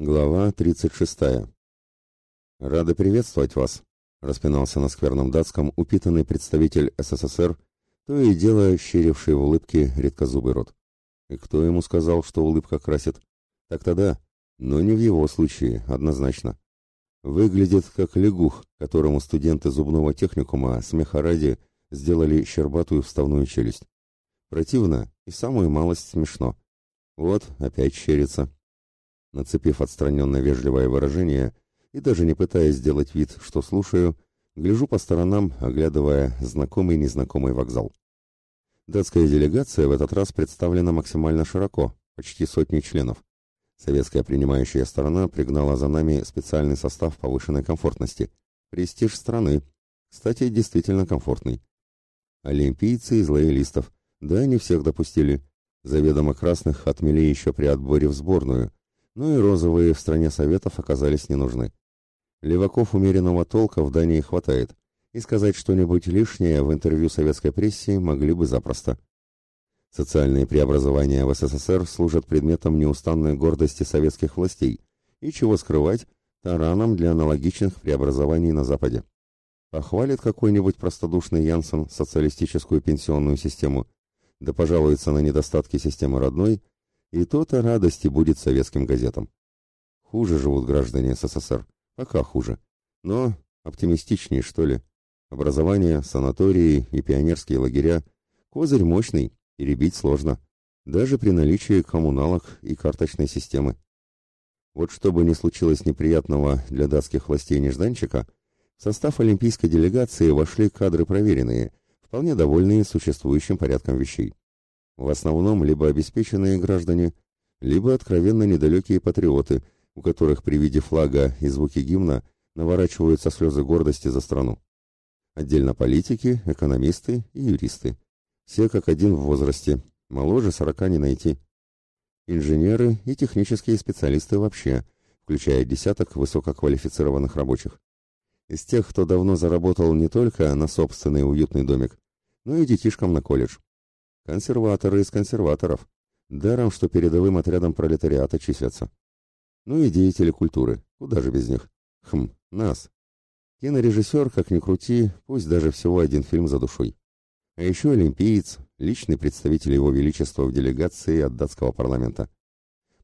Глава 36. «Рады приветствовать вас», — распинался на скверном датском упитанный представитель СССР, то и дело щеривший в улыбке редкозубый рот. И кто ему сказал, что улыбка красит? Так-то да, но не в его случае, однозначно. Выглядит как лягух, которому студенты зубного техникума смеха ради сделали щербатую вставную челюсть. Противно и самую малость смешно. Вот, опять щерится нацепив отстраненно вежливое выражение и даже не пытаясь сделать вид, что слушаю, гляжу по сторонам, оглядывая знакомый и незнакомый вокзал. Датская делегация в этот раз представлена максимально широко, почти сотни членов. Советская принимающая сторона пригнала за нами специальный состав повышенной комфортности. Престиж страны. Кстати, действительно комфортный. Олимпийцы из лоялистов. Да, не всех допустили. Заведомо красных отмели еще при отборе в сборную, ну и розовые в стране советов оказались не нужны. Леваков умеренного толка в Дании хватает, и сказать что-нибудь лишнее в интервью советской прессе могли бы запросто. Социальные преобразования в СССР служат предметом неустанной гордости советских властей, и, чего скрывать, тараном для аналогичных преобразований на Западе. Похвалит какой-нибудь простодушный Янсен социалистическую пенсионную систему, да пожалуется на недостатки системы родной – и то-то радости будет советским газетам. Хуже живут граждане СССР, пока хуже. Но оптимистичнее, что ли. Образование, санатории и пионерские лагеря – козырь мощный, и ребить сложно, даже при наличии коммуналок и карточной системы. Вот что бы ни случилось неприятного для датских властей нежданчика, в состав олимпийской делегации вошли кадры проверенные, вполне довольные существующим порядком вещей. В основном либо обеспеченные граждане, либо откровенно недалекие патриоты, у которых при виде флага и звуки гимна наворачиваются слезы гордости за страну. Отдельно политики, экономисты и юристы. Все как один в возрасте, моложе сорока не найти. Инженеры и технические специалисты вообще, включая десяток высококвалифицированных рабочих. Из тех, кто давно заработал не только на собственный уютный домик, но и детишкам на колледж. Консерваторы из консерваторов. Даром, что передовым отрядом пролетариата числятся. Ну и деятели культуры. Куда же без них? Хм, нас. Кинорежиссер, как ни крути, пусть даже всего один фильм за душой. А еще олимпиец, личный представитель его величества в делегации от датского парламента.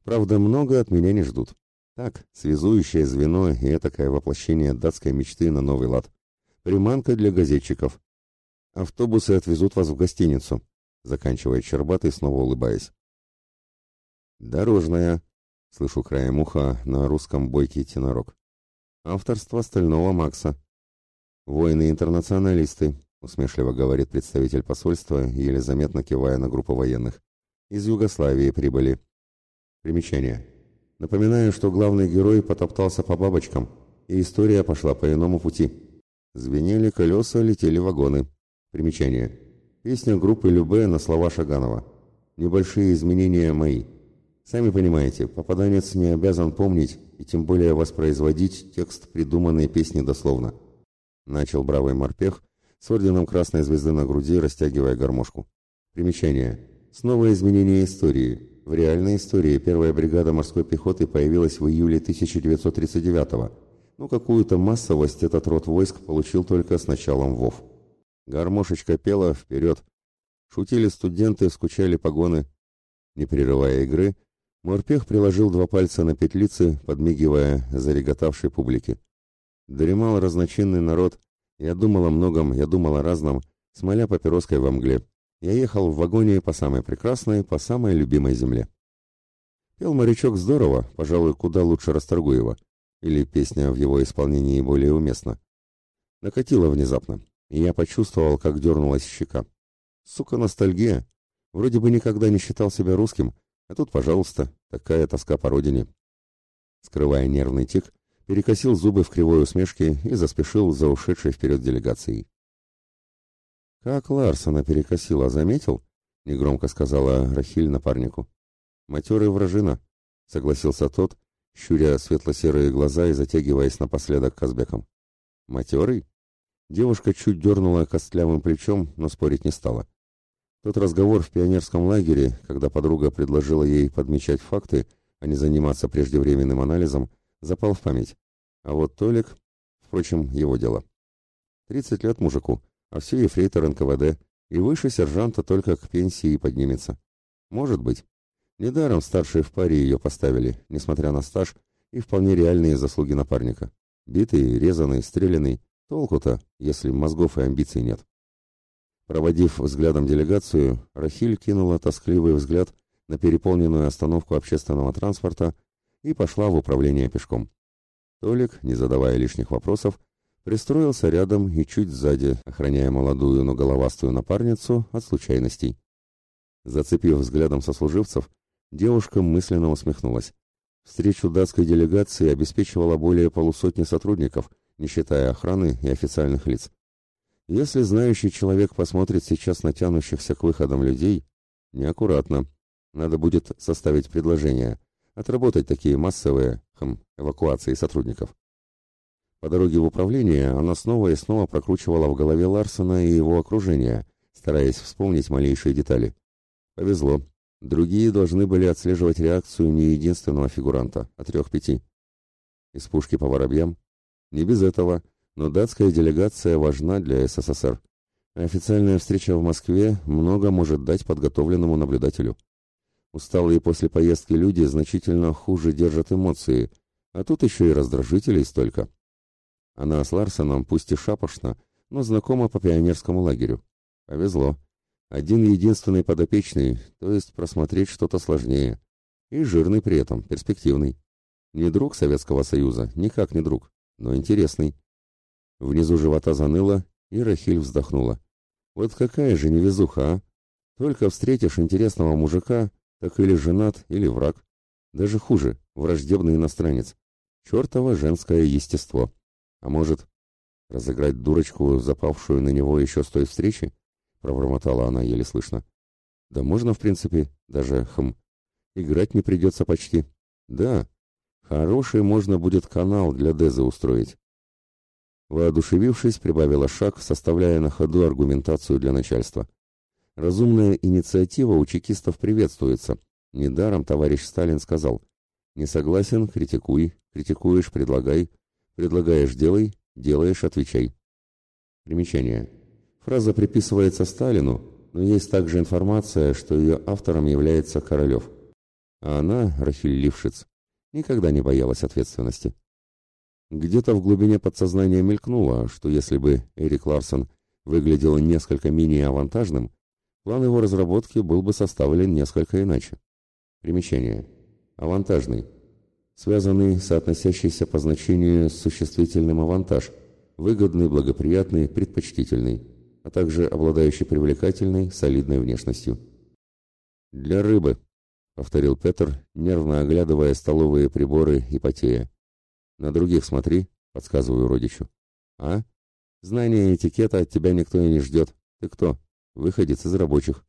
Правда, много от меня не ждут. Так, связующее звено и этакое воплощение датской мечты на новый лад. Приманка для газетчиков. Автобусы отвезут вас в гостиницу заканчивает Щербатый, снова улыбаясь. «Дорожная», — слышу краем уха на русском бойкий тенорок. «Авторство Стального Макса». «Воины-интернационалисты», — усмешливо говорит представитель посольства, еле заметно кивая на группу военных. «Из Югославии прибыли». Примечание. Напоминаю, что главный герой потоптался по бабочкам, и история пошла по иному пути. Звенели колеса, летели вагоны. Примечание. Песня группы Любе на слова Шаганова. Небольшие изменения мои. Сами понимаете, попаданец не обязан помнить и тем более воспроизводить текст придуманной песни дословно. Начал бравый морпех с орденом Красной Звезды на груди, растягивая гармошку. Примечание. Снова изменение истории. В реальной истории первая бригада морской пехоты появилась в июле 1939 -го. Ну, какую-то массовость этот род войск получил только с началом ВОВ. Гармошечка пела вперед. Шутили студенты, скучали погоны. Не прерывая игры, Морпех приложил два пальца на петлицы, подмигивая зареготавшей публике. Дремал разночинный народ. Я думал о многом, я думал о разном, смоля папироской во мгле. Я ехал в вагоне по самой прекрасной, по самой любимой земле. Пел морячок здорово, пожалуй, куда лучше Расторгуева. Или песня в его исполнении более уместна. Накатило внезапно и я почувствовал, как дернулась щека. Сука, ностальгия. Вроде бы никогда не считал себя русским, а тут, пожалуйста, такая тоска по родине. Скрывая нервный тик, перекосил зубы в кривой усмешке и заспешил за ушедшей вперед делегацией. «Как Ларсона перекосила, заметил?» — негромко сказала Рахиль напарнику. «Матерый вражина», — согласился тот, щуря светло-серые глаза и затягиваясь напоследок Казбеком. «Матерый?» Девушка чуть дернула костлявым плечом, но спорить не стала. Тот разговор в пионерском лагере, когда подруга предложила ей подмечать факты, а не заниматься преждевременным анализом, запал в память. А вот Толик, впрочем, его дело. 30 лет мужику, а все ефрейтор НКВД, и выше сержанта только к пенсии поднимется. Может быть. Недаром старшие в паре ее поставили, несмотря на стаж и вполне реальные заслуги напарника. Битый, резанный, стрелянный. Толку-то, если мозгов и амбиций нет. Проводив взглядом делегацию, Рахиль кинула тоскливый взгляд на переполненную остановку общественного транспорта и пошла в управление пешком. Толик, не задавая лишних вопросов, пристроился рядом и чуть сзади, охраняя молодую, но головастую напарницу от случайностей. Зацепив взглядом сослуживцев, девушка мысленно усмехнулась. Встречу датской делегации обеспечивала более полусотни сотрудников, не считая охраны и официальных лиц. Если знающий человек посмотрит сейчас на тянущихся к выходам людей, неаккуратно. Надо будет составить предложение, отработать такие массовые хм, эвакуации сотрудников. По дороге в управление она снова и снова прокручивала в голове Ларсона и его окружение, стараясь вспомнить малейшие детали. Повезло. Другие должны были отслеживать реакцию не единственного фигуранта, а трех-пяти. Из пушки по воробьям? Не без этого, но датская делегация важна для СССР. Официальная встреча в Москве много может дать подготовленному наблюдателю. Усталые после поездки люди значительно хуже держат эмоции, а тут еще и раздражителей столько. Она с Ларсоном пусть и шапошна, но знакома по пионерскому лагерю. Повезло. Один единственный подопечный, то есть просмотреть что-то сложнее. И жирный при этом, перспективный. Не друг Советского Союза, никак не друг, но интересный. Внизу живота заныло, и Рахиль вздохнула. Вот какая же невезуха, а? Только встретишь интересного мужика, так или женат, или враг. Даже хуже, враждебный иностранец. Чертово женское естество. А может, разыграть дурочку, запавшую на него еще с той встречи? Пробормотала она еле слышно. Да можно, в принципе, даже, хм, играть не придется почти. Да, хороший можно будет канал для Дезы устроить. Воодушевившись, прибавила шаг, составляя на ходу аргументацию для начальства. Разумная инициатива у чекистов приветствуется. Недаром товарищ Сталин сказал «Не согласен – критикуй, критикуешь – предлагай, предлагаешь – делай, делаешь – отвечай». Примечание. Фраза приписывается Сталину, но есть также информация, что ее автором является Королев. А она, Рахиль Лившиц, никогда не боялась ответственности. Где-то в глубине подсознания мелькнуло, что если бы Эрик Ларсон выглядел несколько менее авантажным, план его разработки был бы составлен несколько иначе. Примечание. Авантажный. Связанный, соотносящийся по значению с существительным авантаж, выгодный, благоприятный, предпочтительный, а также обладающий привлекательной, солидной внешностью. «Для рыбы», — повторил Петр, нервно оглядывая столовые приборы и потея. На других смотри, подсказываю родичу. А? Знание этикета от тебя никто и не ждет. Ты кто? Выходец из рабочих.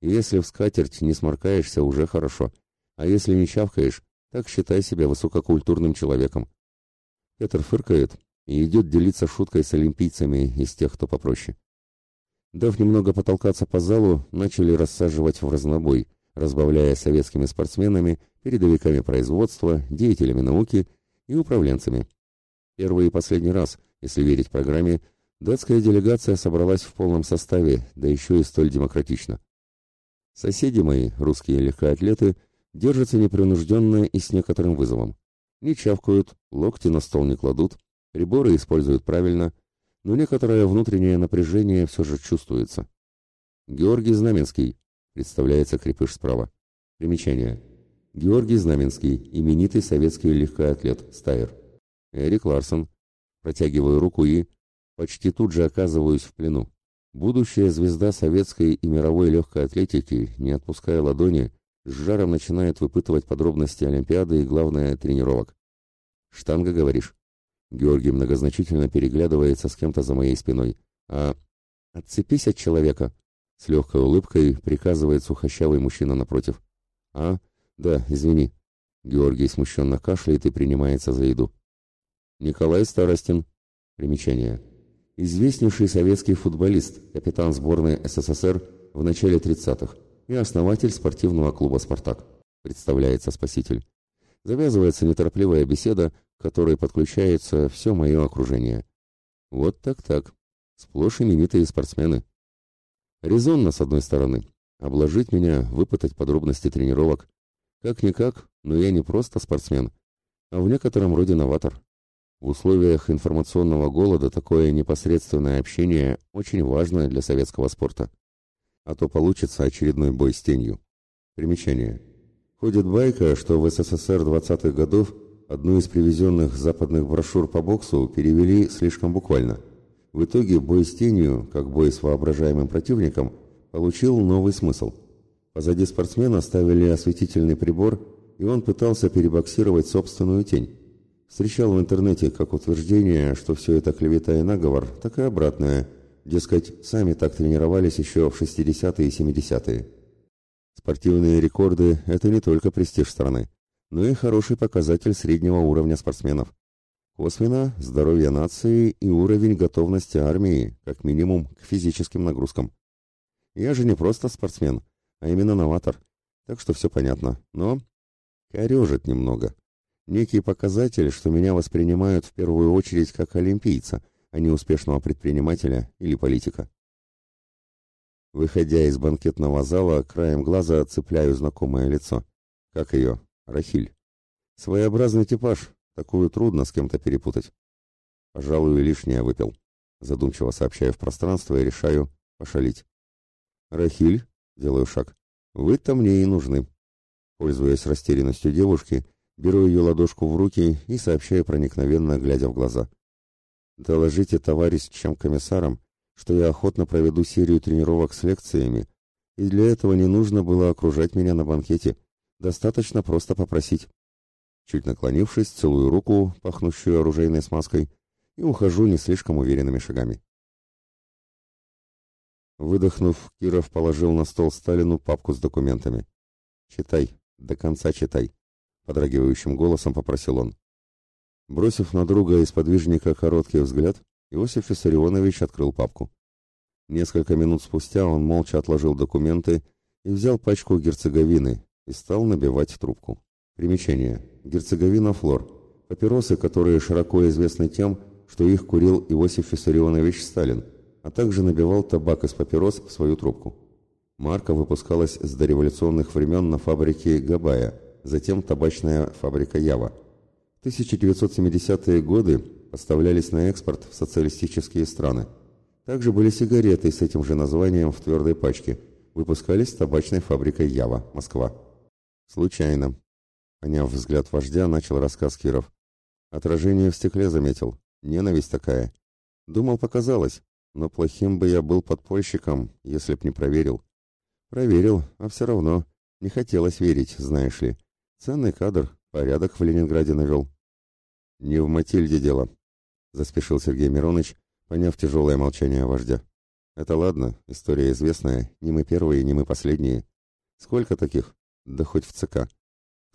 Если в скатерть не сморкаешься, уже хорошо. А если не чавкаешь, так считай себя высококультурным человеком. Петр фыркает и идет делиться шуткой с олимпийцами из тех, кто попроще. Дав немного потолкаться по залу, начали рассаживать в разнобой, разбавляя советскими спортсменами, передовиками производства, деятелями науки и управленцами. Первый и последний раз, если верить программе, датская делегация собралась в полном составе, да еще и столь демократично. Соседи мои, русские легкоатлеты, держатся непринужденно и с некоторым вызовом. Не чавкают, локти на стол не кладут, приборы используют правильно, но некоторое внутреннее напряжение все же чувствуется. Георгий Знаменский, представляется крепыш справа. Примечание. Георгий Знаменский, именитый советский легкоатлет, стайер. Эрик Ларсон. Протягиваю руку и... Почти тут же оказываюсь в плену. Будущая звезда советской и мировой легкой атлетики, не отпуская ладони, с жаром начинает выпытывать подробности Олимпиады и, главное, тренировок. «Штанга, говоришь?» Георгий многозначительно переглядывается с кем-то за моей спиной. «А... отцепись от человека!» С легкой улыбкой приказывает сухощавый мужчина напротив. «А? «Да, извини». Георгий смущенно кашляет и принимается за еду. Николай Старостин. Примечание. Известнейший советский футболист, капитан сборной СССР в начале 30-х и основатель спортивного клуба «Спартак». Представляется спаситель. Завязывается неторопливая беседа, к которой подключается все мое окружение. Вот так-так. Сплошь именитые спортсмены. Резонно, с одной стороны, обложить меня, выпытать подробности тренировок. Как-никак, но я не просто спортсмен, а в некотором роде новатор. В условиях информационного голода такое непосредственное общение очень важно для советского спорта. А то получится очередной бой с тенью. Примечание. Ходит байка, что в СССР 20-х годов одну из привезенных западных брошюр по боксу перевели слишком буквально. В итоге бой с тенью, как бой с воображаемым противником, получил новый смысл. Позади спортсмена ставили осветительный прибор, и он пытался перебоксировать собственную тень. Встречал в интернете как утверждение, что все это клевета и наговор, так и обратное. Дескать, сами так тренировались еще в 60-е и 70-е. Спортивные рекорды – это не только престиж страны, но и хороший показатель среднего уровня спортсменов. Косвенно – здоровье нации и уровень готовности армии, как минимум, к физическим нагрузкам. Я же не просто спортсмен, а именно новатор, так что все понятно, но корежит немного. Некий показатель, что меня воспринимают в первую очередь как олимпийца, а не успешного предпринимателя или политика. Выходя из банкетного зала, краем глаза цепляю знакомое лицо. Как ее? Рахиль. Своеобразный типаж, такую трудно с кем-то перепутать. Пожалуй, лишнее выпил. Задумчиво сообщаю в пространство и решаю пошалить. «Рахиль», — делаю шаг, — «вы-то мне и нужны». Пользуясь растерянностью девушки, Беру ее ладошку в руки и сообщаю проникновенно, глядя в глаза. «Доложите товарищам комиссарам, что я охотно проведу серию тренировок с лекциями, и для этого не нужно было окружать меня на банкете. Достаточно просто попросить». Чуть наклонившись, целую руку, пахнущую оружейной смазкой, и ухожу не слишком уверенными шагами. Выдохнув, Киров положил на стол Сталину папку с документами. «Читай, до конца читай» подрагивающим голосом попросил он. Бросив на друга из подвижника короткий взгляд, Иосиф Виссарионович открыл папку. Несколько минут спустя он молча отложил документы и взял пачку герцеговины и стал набивать трубку. Примечание. Герцеговина флор. Папиросы, которые широко известны тем, что их курил Иосиф Виссарионович Сталин, а также набивал табак из папирос в свою трубку. Марка выпускалась с дореволюционных времен на фабрике Габая – затем табачная фабрика Ява. В 1970-е годы поставлялись на экспорт в социалистические страны. Также были сигареты с этим же названием в твердой пачке. Выпускались табачной фабрикой Ява, Москва. Случайно. Поняв взгляд вождя, начал рассказ Киров. Отражение в стекле заметил. Ненависть такая. Думал, показалось, но плохим бы я был подпольщиком, если б не проверил. Проверил, а все равно. Не хотелось верить, знаешь ли. Ценный кадр, порядок в Ленинграде навел. Не в Матильде дело, заспешил Сергей Миронович, поняв тяжелое молчание вождя. Это ладно, история известная, не мы первые, не мы последние. Сколько таких? Да хоть в ЦК.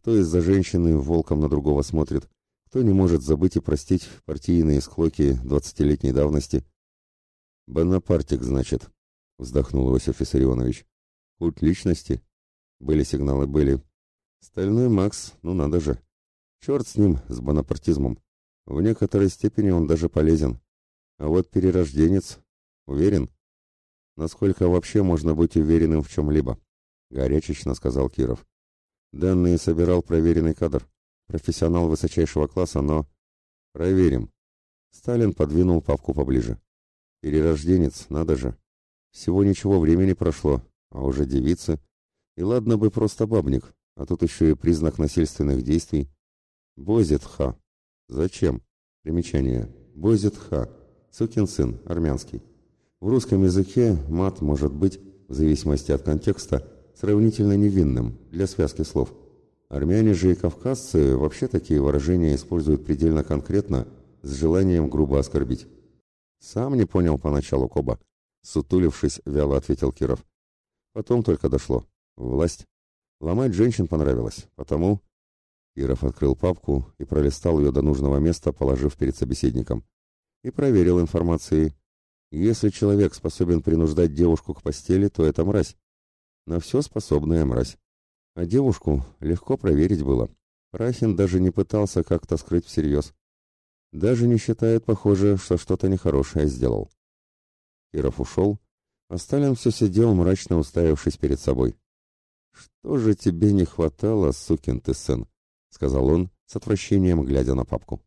Кто из-за женщины волком на другого смотрит, кто не может забыть и простить партийные склоки двадцатилетней давности. «Бонапартик, значит», — вздохнул Иосиф Виссарионович. «Культ личности?» «Были сигналы, были. Стальной Макс, ну надо же. Черт с ним, с бонапартизмом. В некоторой степени он даже полезен. А вот перерожденец, уверен? Насколько вообще можно быть уверенным в чем-либо? Горячечно сказал Киров. Данные собирал проверенный кадр. Профессионал высочайшего класса, но... Проверим. Сталин подвинул папку поближе. Перерожденец, надо же. Всего ничего времени прошло, а уже девицы. И ладно бы просто бабник, а тут еще и признак насильственных действий. Бозетха. Зачем? Примечание. Бозетха. Сукин сын, армянский. В русском языке мат может быть, в зависимости от контекста, сравнительно невинным для связки слов. Армяне же и кавказцы вообще такие выражения используют предельно конкретно, с желанием грубо оскорбить. «Сам не понял поначалу Коба», — сутулившись, вяло ответил Киров. Потом только дошло. Власть. Ломать женщин понравилось, потому... Иров открыл папку и пролистал ее до нужного места, положив перед собеседником. И проверил информацией. Если человек способен принуждать девушку к постели, то это мразь. На все способная мразь. А девушку легко проверить было. Прахин даже не пытался как-то скрыть всерьез. Даже не считает, похоже, что что-то нехорошее сделал. Киров ушел, а Сталин все сидел, мрачно уставившись перед собой. «Что же тебе не хватало, сукин ты сын?» — сказал он, с отвращением глядя на папку.